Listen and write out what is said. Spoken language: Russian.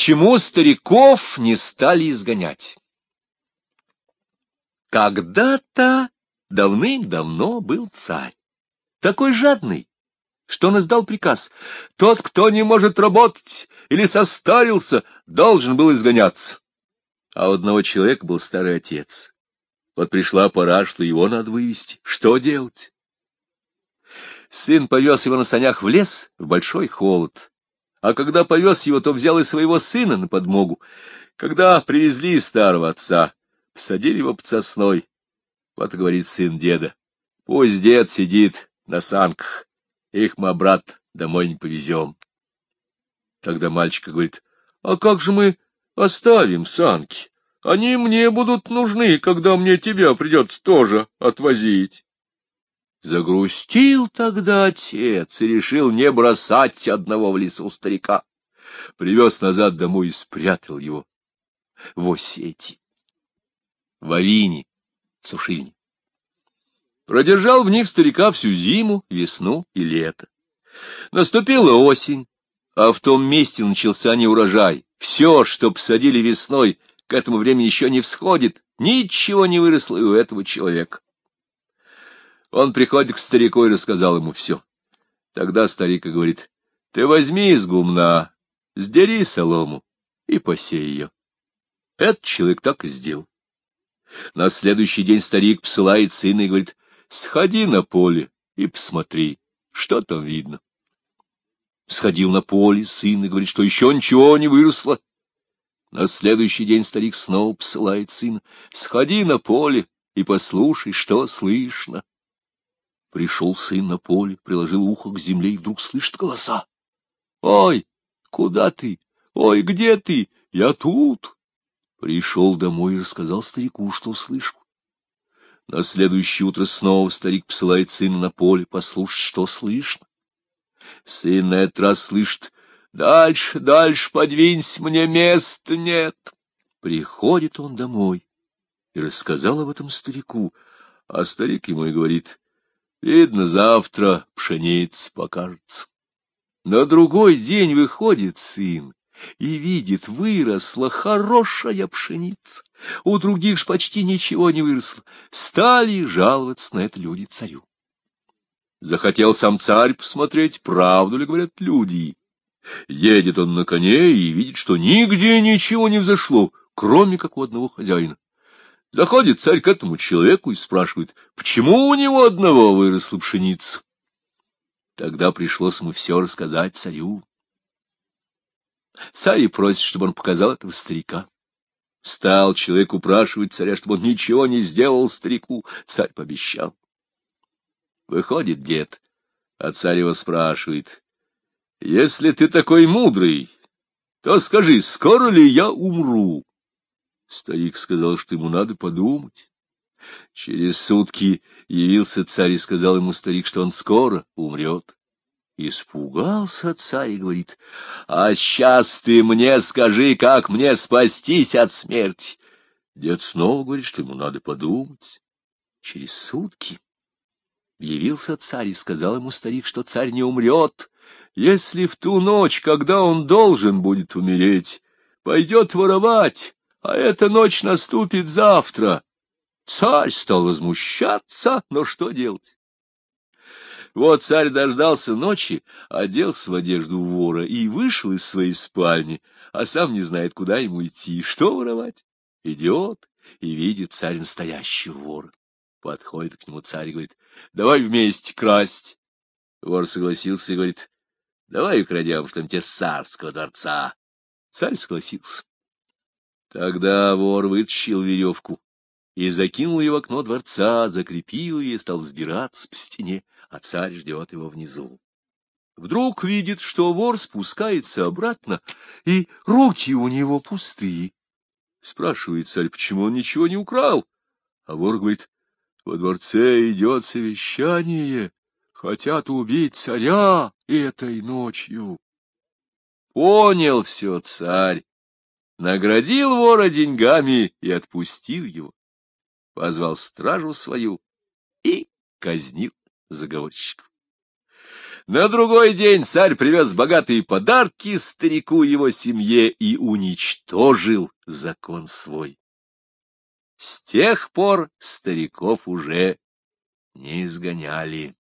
Почему стариков не стали изгонять? Когда-то давным-давно был царь, такой жадный, что он издал приказ. Тот, кто не может работать или состарился, должен был изгоняться. А у одного человека был старый отец. Вот пришла пора, что его надо вывести. Что делать? Сын повез его на санях в лес в большой холод. А когда повез его, то взял и своего сына на подмогу. Когда привезли старого отца, посадили его под сосной. Вот говорит сын деда, пусть дед сидит на санках, их мы, брат, домой не повезем. Тогда мальчик говорит, а как же мы оставим санки? Они мне будут нужны, когда мне тебя придется тоже отвозить. Загрустил тогда отец и решил не бросать одного в лесу старика. Привез назад домой и спрятал его в осети, в авине, в сушильне. Продержал в них старика всю зиму, весну и лето. Наступила осень, а в том месте начался неурожай. Все, что посадили весной, к этому времени еще не всходит, ничего не выросло и у этого человека. Он приходит к старику и рассказал ему все. Тогда старик и говорит, ты возьми из гумна, сдери солому и посей ее. Этот человек так и сделал. На следующий день старик посылает сына и говорит, сходи на поле и посмотри, что там видно. Сходил на поле сын и говорит, что еще ничего не выросло. На следующий день старик снова посылает сына, сходи на поле и послушай, что слышно. Пришел сын на поле, приложил ухо к земле и вдруг слышит голоса. — Ой, куда ты? Ой, где ты? Я тут. Пришел домой и рассказал старику, что услышал. На следующее утро снова старик посылает сына на поле послушать, что слышно. Сын на этот раз слышит «Дальше, дальше подвинься, мне места нет». Приходит он домой и рассказал об этом старику, а старик ему и говорит Видно, завтра пшеница покажется. На другой день выходит сын и видит, выросла хорошая пшеница. У других ж почти ничего не выросло. Стали жаловаться на это люди царю. Захотел сам царь посмотреть, правду ли говорят люди. Едет он на коне и видит, что нигде ничего не взошло, кроме как у одного хозяина. Заходит царь к этому человеку и спрашивает, почему у него одного выросла пшеница. Тогда пришлось ему все рассказать царю. Царь и просит, чтобы он показал этого старика. Стал человек упрашивать царя, чтобы он ничего не сделал старику. Царь пообещал. Выходит дед, а царь его спрашивает, «Если ты такой мудрый, то скажи, скоро ли я умру?» Старик сказал, что ему надо подумать. Через сутки явился царь и сказал ему старик, что он скоро умрет. Испугался царь и говорит, «А сейчас ты мне скажи, как мне спастись от смерти?» Дед снова говорит, что ему надо подумать. Через сутки явился царь и сказал ему старик, что царь не умрет, если в ту ночь, когда он должен будет умереть, пойдет воровать, а эта ночь наступит завтра. Царь стал возмущаться, но что делать? Вот царь дождался ночи, оделся в одежду вора и вышел из своей спальни, а сам не знает, куда ему идти, что воровать. Идет и видит царь настоящего вора. Подходит к нему царь и говорит, давай вместе красть. Вор согласился и говорит, давай украдем что-нибудь из царского дворца. Царь согласился. Тогда вор вытащил веревку и закинул ее в окно дворца, закрепил ее и стал взбираться по стене, а царь ждет его внизу. Вдруг видит, что вор спускается обратно, и руки у него пустые. Спрашивает царь, почему он ничего не украл. А вор говорит, во дворце идет совещание, хотят убить царя этой ночью. Понял все царь наградил вора деньгами и отпустил его, позвал стражу свою и казнил заговорщиков. На другой день царь привез богатые подарки старику его семье и уничтожил закон свой. С тех пор стариков уже не изгоняли.